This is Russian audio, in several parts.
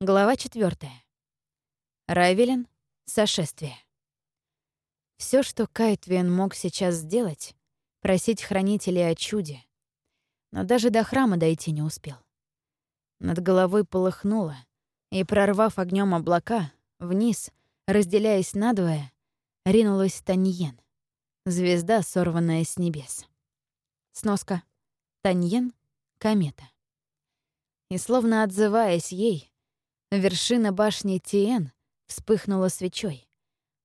Глава 4. Райвелин. Сошествие. Все, что Кайтвен мог сейчас сделать, просить хранителей о чуде. Но даже до храма дойти не успел. Над головой полыхнуло, и, прорвав огнем облака, вниз, разделяясь надвое, ринулась Таньен, звезда, сорванная с небес. Сноска. Таньен — комета. И словно отзываясь ей, Вершина башни Тиен вспыхнула свечой,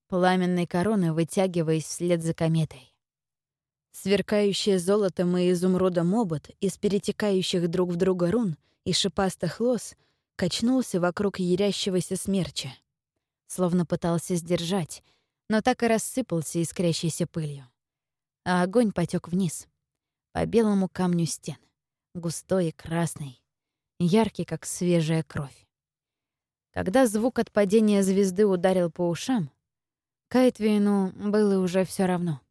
пламенной короны вытягиваясь вслед за кометой. Сверкающее золотом и изумрудом обод из перетекающих друг в друга рун и шипастых лос качнулся вокруг ярящегося смерча, словно пытался сдержать, но так и рассыпался искрящейся пылью. А огонь потек вниз, по белому камню стен, густой и красный, яркий, как свежая кровь. Когда звук от падения звезды ударил по ушам, Кайтвину было уже все равно.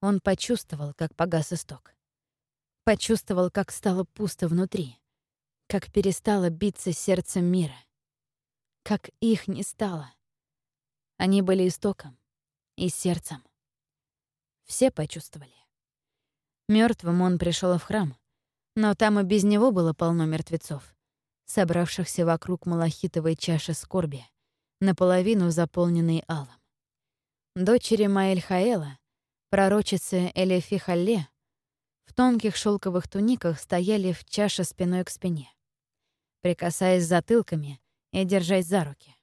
Он почувствовал, как погас исток. Почувствовал, как стало пусто внутри, как перестало биться сердце мира, как их не стало. Они были истоком и сердцем. Все почувствовали. Мертвым он пришел в храм, но там и без него было полно мертвецов собравшихся вокруг малахитовой чаши скорби, наполовину заполненной алом. Дочери Маэль-Хаэла, пророчицы Элефи Халле, в тонких шелковых туниках стояли в чаше спиной к спине, прикасаясь затылками и держась за руки.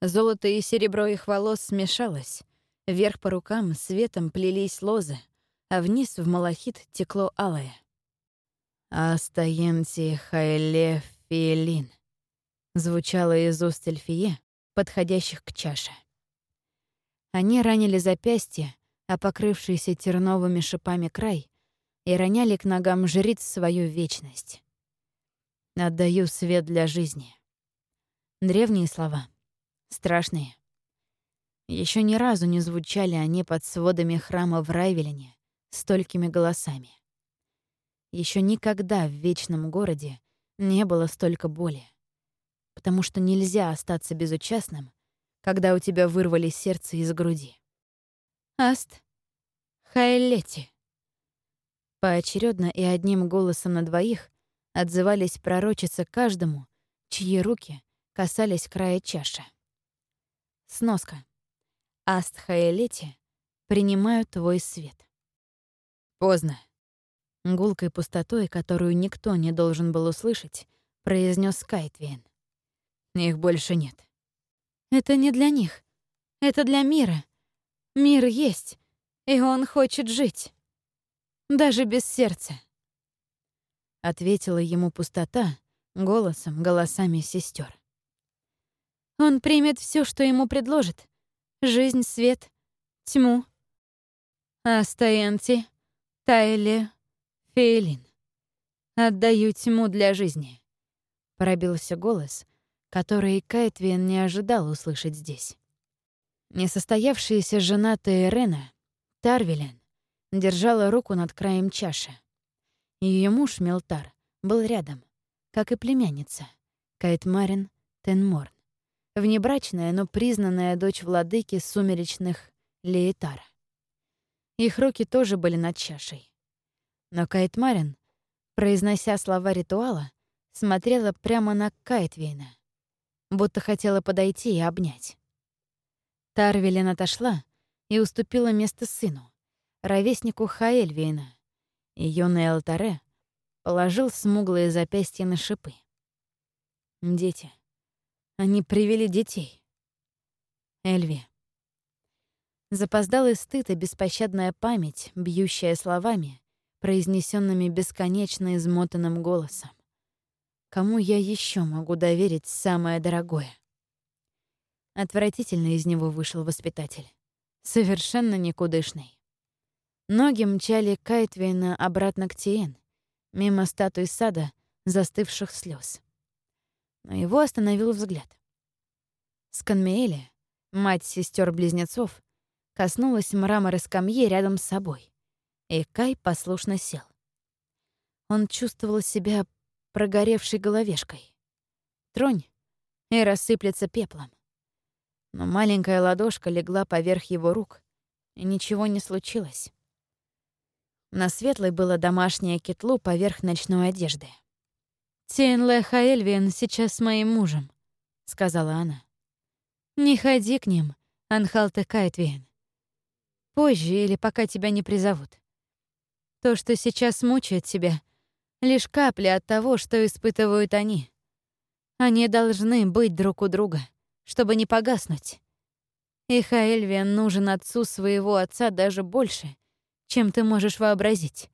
Золото и серебро их волос смешалось, вверх по рукам светом плелись лозы, а вниз в малахит текло алое. «Астаенти Хайле Фиелин», — звучало из уст Эльфие, подходящих к чаше. Они ранили запястье, а покрывшийся терновыми шипами край, и роняли к ногам жриц свою вечность. «Отдаю свет для жизни». Древние слова. Страшные. Еще ни разу не звучали они под сводами храма в Райвелине столькими голосами. Еще никогда в вечном городе не было столько боли. Потому что нельзя остаться безучастным, когда у тебя вырвали сердце из груди. Аст Хайлети. Поочередно и одним голосом на двоих отзывались пророчицы каждому, чьи руки касались края чаши. Сноска. Аст Хайлети принимают твой свет. Поздно. Гулкой пустотой, которую никто не должен был услышать, произнес Кайтвин. Их больше нет. Это не для них. Это для мира. Мир есть, и он хочет жить. Даже без сердца. Ответила ему пустота голосом, голосами сестер. Он примет все, что ему предложат. Жизнь, свет, тьму. Астаенти, Тайле, Фейлин, отдаю тьму для жизни. Пробился голос, который Кайтвин не ожидал услышать здесь. Несостоявшаяся жена Тейрена, Тарвелен, держала руку над краем чаши. Ее муж Мелтар был рядом, как и племянница, Кайтмарин Тенморн, внебрачная, но признанная дочь владыки сумеречных Леетара. Их руки тоже были над чашей. Но Кайтмарин, произнося слова ритуала, смотрела прямо на Кайтвейна, будто хотела подойти и обнять. Тарвелин отошла и уступила место сыну, ровеснику Хаэльвейна, и юный Алтаре положил смуглые запястья на шипы. Дети. Они привели детей. Эльви. Запоздалый стыд и беспощадная память, бьющая словами, произнесенными бесконечно измотанным голосом. Кому я еще могу доверить самое дорогое? Отвратительно из него вышел воспитатель. Совершенно никудышный. Ноги мчали Кайтвейна обратно к Тиен, мимо статуи сада, застывших слез. Но его остановил взгляд. Сканмеэли, мать сестер близнецов коснулась мрамора скамьи рядом с собой и Кай послушно сел. Он чувствовал себя прогоревшей головешкой. тронь и рассыплется пеплом. Но маленькая ладошка легла поверх его рук, и ничего не случилось. На светлой было домашнее кетлу поверх ночной одежды. «Тиенле Хаэльвин сейчас с моим мужем», — сказала она. «Не ходи к ним, Анхалте Кайтвин. Позже или пока тебя не призовут. То, что сейчас мучает тебя, лишь капля от того, что испытывают они. Они должны быть друг у друга, чтобы не погаснуть. И Хаэльвиан нужен отцу своего отца даже больше, чем ты можешь вообразить.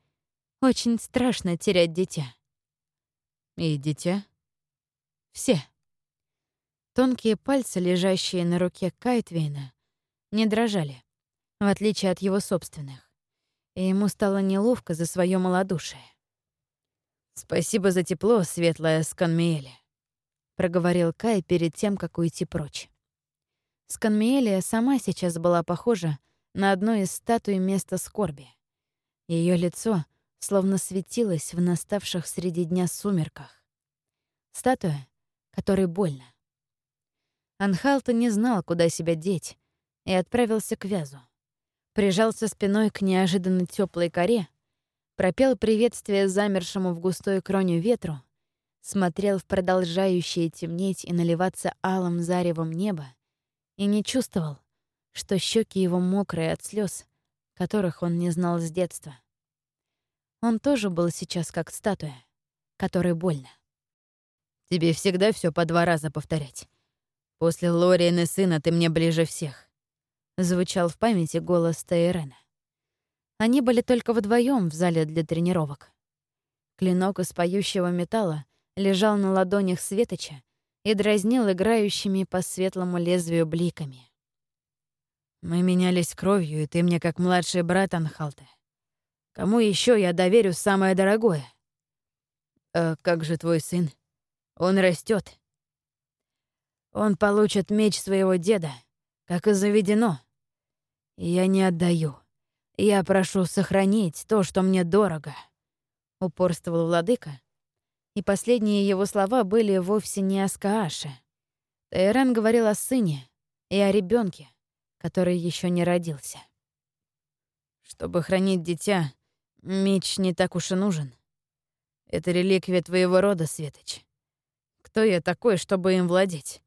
Очень страшно терять дитя. И дитя? Все. Тонкие пальцы, лежащие на руке Кайтвейна, не дрожали, в отличие от его собственных. И ему стало неловко за свое малодушие. «Спасибо за тепло, светлая Сканмиэля», — проговорил Кай перед тем, как уйти прочь. Сканмиэлия сама сейчас была похожа на одну из статуй места скорби. Ее лицо словно светилось в наставших среди дня сумерках. Статуя, которой больно. Анхалта не знал, куда себя деть, и отправился к вязу. Прижался спиной к неожиданно теплой коре, пропел приветствие замершему в густой кроне ветру, смотрел в продолжающее темнеть и наливаться алым заревом небо и не чувствовал, что щеки его мокрые от слез, которых он не знал с детства. Он тоже был сейчас как статуя, которой больно. «Тебе всегда все по два раза повторять. После Лориен сына ты мне ближе всех», — звучал в памяти голос Тейрена. Они были только вдвоем в зале для тренировок. Клинок из поющего металла лежал на ладонях Светоча и дразнил играющими по светлому лезвию бликами. Мы менялись кровью, и ты мне как младший брат Анхалте. Кому еще я доверю самое дорогое? А как же твой сын? Он растет. Он получит меч своего деда, как и заведено. Я не отдаю. Я прошу сохранить то, что мне дорого. Упорствовал владыка, и последние его слова были вовсе не о Скааше. Тайрен говорил о сыне и о ребенке, который еще не родился. Чтобы хранить дитя, меч не так уж и нужен. Это реликвия твоего рода, Светоч. Кто я такой, чтобы им владеть?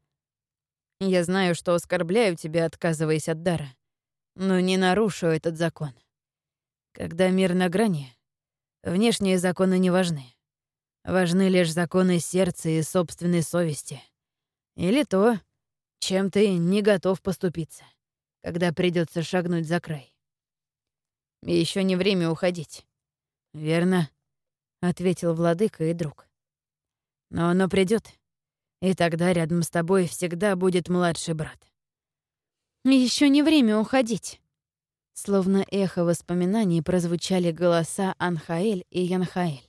Я знаю, что оскорбляю тебя, отказываясь от дара, но не нарушу этот закон. Когда мир на грани, внешние законы не важны. Важны лишь законы сердца и собственной совести. Или то, чем ты не готов поступиться когда придется шагнуть за край. Еще не время уходить. Верно, ответил владыка и друг. Но оно придет, и тогда рядом с тобой всегда будет младший брат. Еще не время уходить. Словно эхо воспоминаний прозвучали голоса Анхаэль и Янхаэль.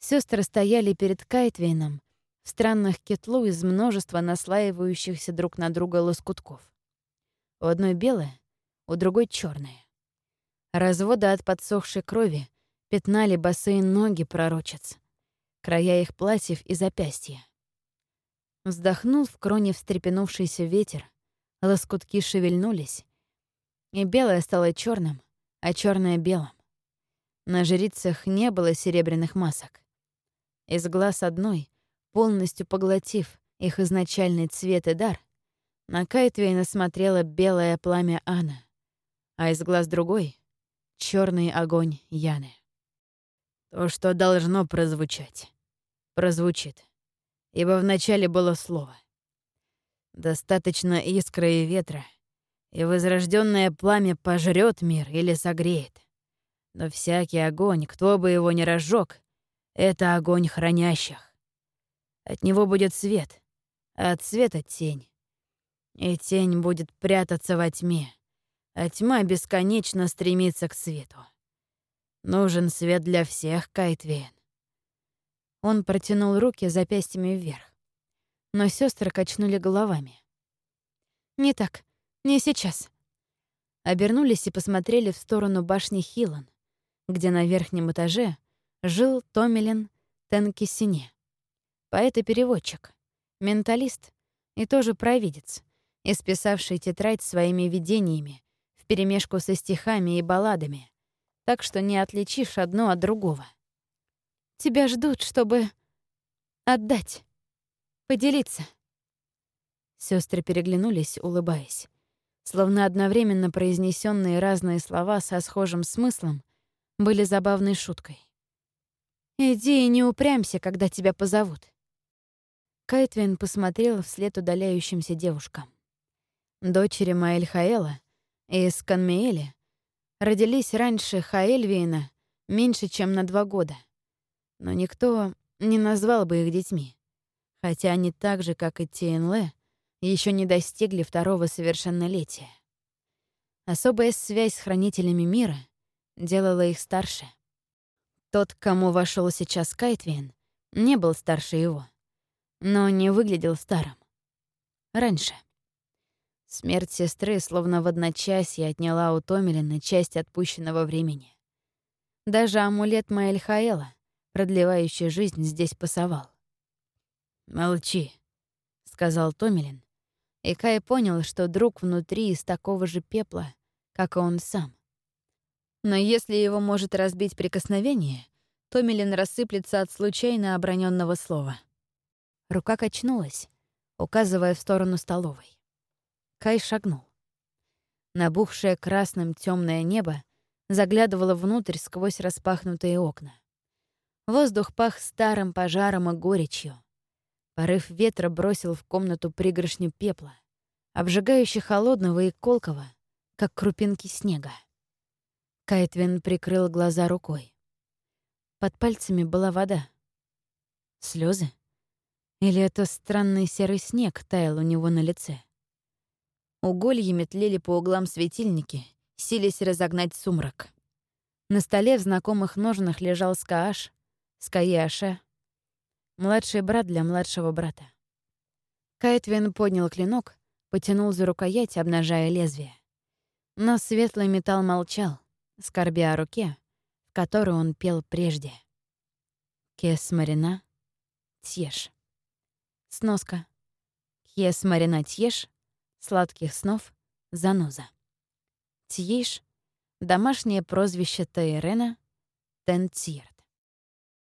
Сестры стояли перед Кайтвейном в странных кетлу из множества наслаивающихся друг на друга лоскутков. У одной белое, у другой черное. Разводы от подсохшей крови пятнали босые ноги пророчец, края их платьев и запястья. Вздохнул в кроне встрепенувшийся ветер, лоскутки шевельнулись, и белое стало черным, а черное белым. На жрицах не было серебряных масок. Из глаз одной, полностью поглотив их изначальный цвет и дар, на Кайтвейна смотрело белое пламя Анна, а из глаз другой — черный огонь Яны. То, что должно прозвучать, прозвучит, ибо вначале было слово. Достаточно искры и ветра, и возрожденное пламя пожрет мир или согреет. Но всякий огонь, кто бы его ни разжег, это огонь хранящих. От него будет свет, а от света — тень. И тень будет прятаться во тьме, а тьма бесконечно стремится к свету. Нужен свет для всех, Кайтвейн. Он протянул руки запястьями вверх. Но сестры качнули головами. «Не так, не сейчас». Обернулись и посмотрели в сторону башни Хилан, где на верхнем этаже жил Томилен Тенкисине, поэт и переводчик, Менталист и тоже провидец, исписавший тетрадь своими видениями вперемешку со стихами и балладами, так что не отличишь одно от другого. Тебя ждут, чтобы отдать, поделиться. Сестры переглянулись, улыбаясь. Словно одновременно произнесенные разные слова со схожим смыслом были забавной шуткой. «Иди и не упрямься, когда тебя позовут». Кайтвин посмотрел вслед удаляющимся девушкам. Дочери Маэль Хаэла из Канмеэля родились раньше Хаэльвиена меньше, чем на два года. Но никто не назвал бы их детьми, хотя они так же, как и Тиенле, еще не достигли второго совершеннолетия. Особая связь с хранителями мира делала их старше. Тот, к кому вошел сейчас Кайтвин, не был старше его, но не выглядел старым. Раньше. Смерть сестры словно в одночасье отняла у Томилина часть отпущенного времени. Даже амулет Маэльхаэла, продлевающий жизнь, здесь пасовал. «Молчи», — сказал Томилин. И Кай понял, что друг внутри из такого же пепла, как и он сам. Но если его может разбить прикосновение, Томилин рассыплется от случайно оброненного слова. Рука качнулась, указывая в сторону столовой. Кай шагнул. Набухшее красным темное небо заглядывало внутрь сквозь распахнутые окна. Воздух пах старым пожаром и горечью. Порыв ветра бросил в комнату пригоршню пепла, обжигающе холодного и колкого, как крупинки снега. Кайтвин прикрыл глаза рукой. Под пальцами была вода. Слезы? Или это странный серый снег таял у него на лице? Угольями тлели по углам светильники, сились разогнать сумрак. На столе в знакомых ножнах лежал скааш, скаяша, младший брат для младшего брата. Кайтвин поднял клинок, потянул за рукоять, обнажая лезвие. Но светлый металл молчал, скорбя о руке, в которой он пел прежде. Кес Марина, Тьеш. Сноска. Кес Марина Тьеш Сладких снов Заноза. Тьиш — домашнее прозвище Тейрена Тенцирт.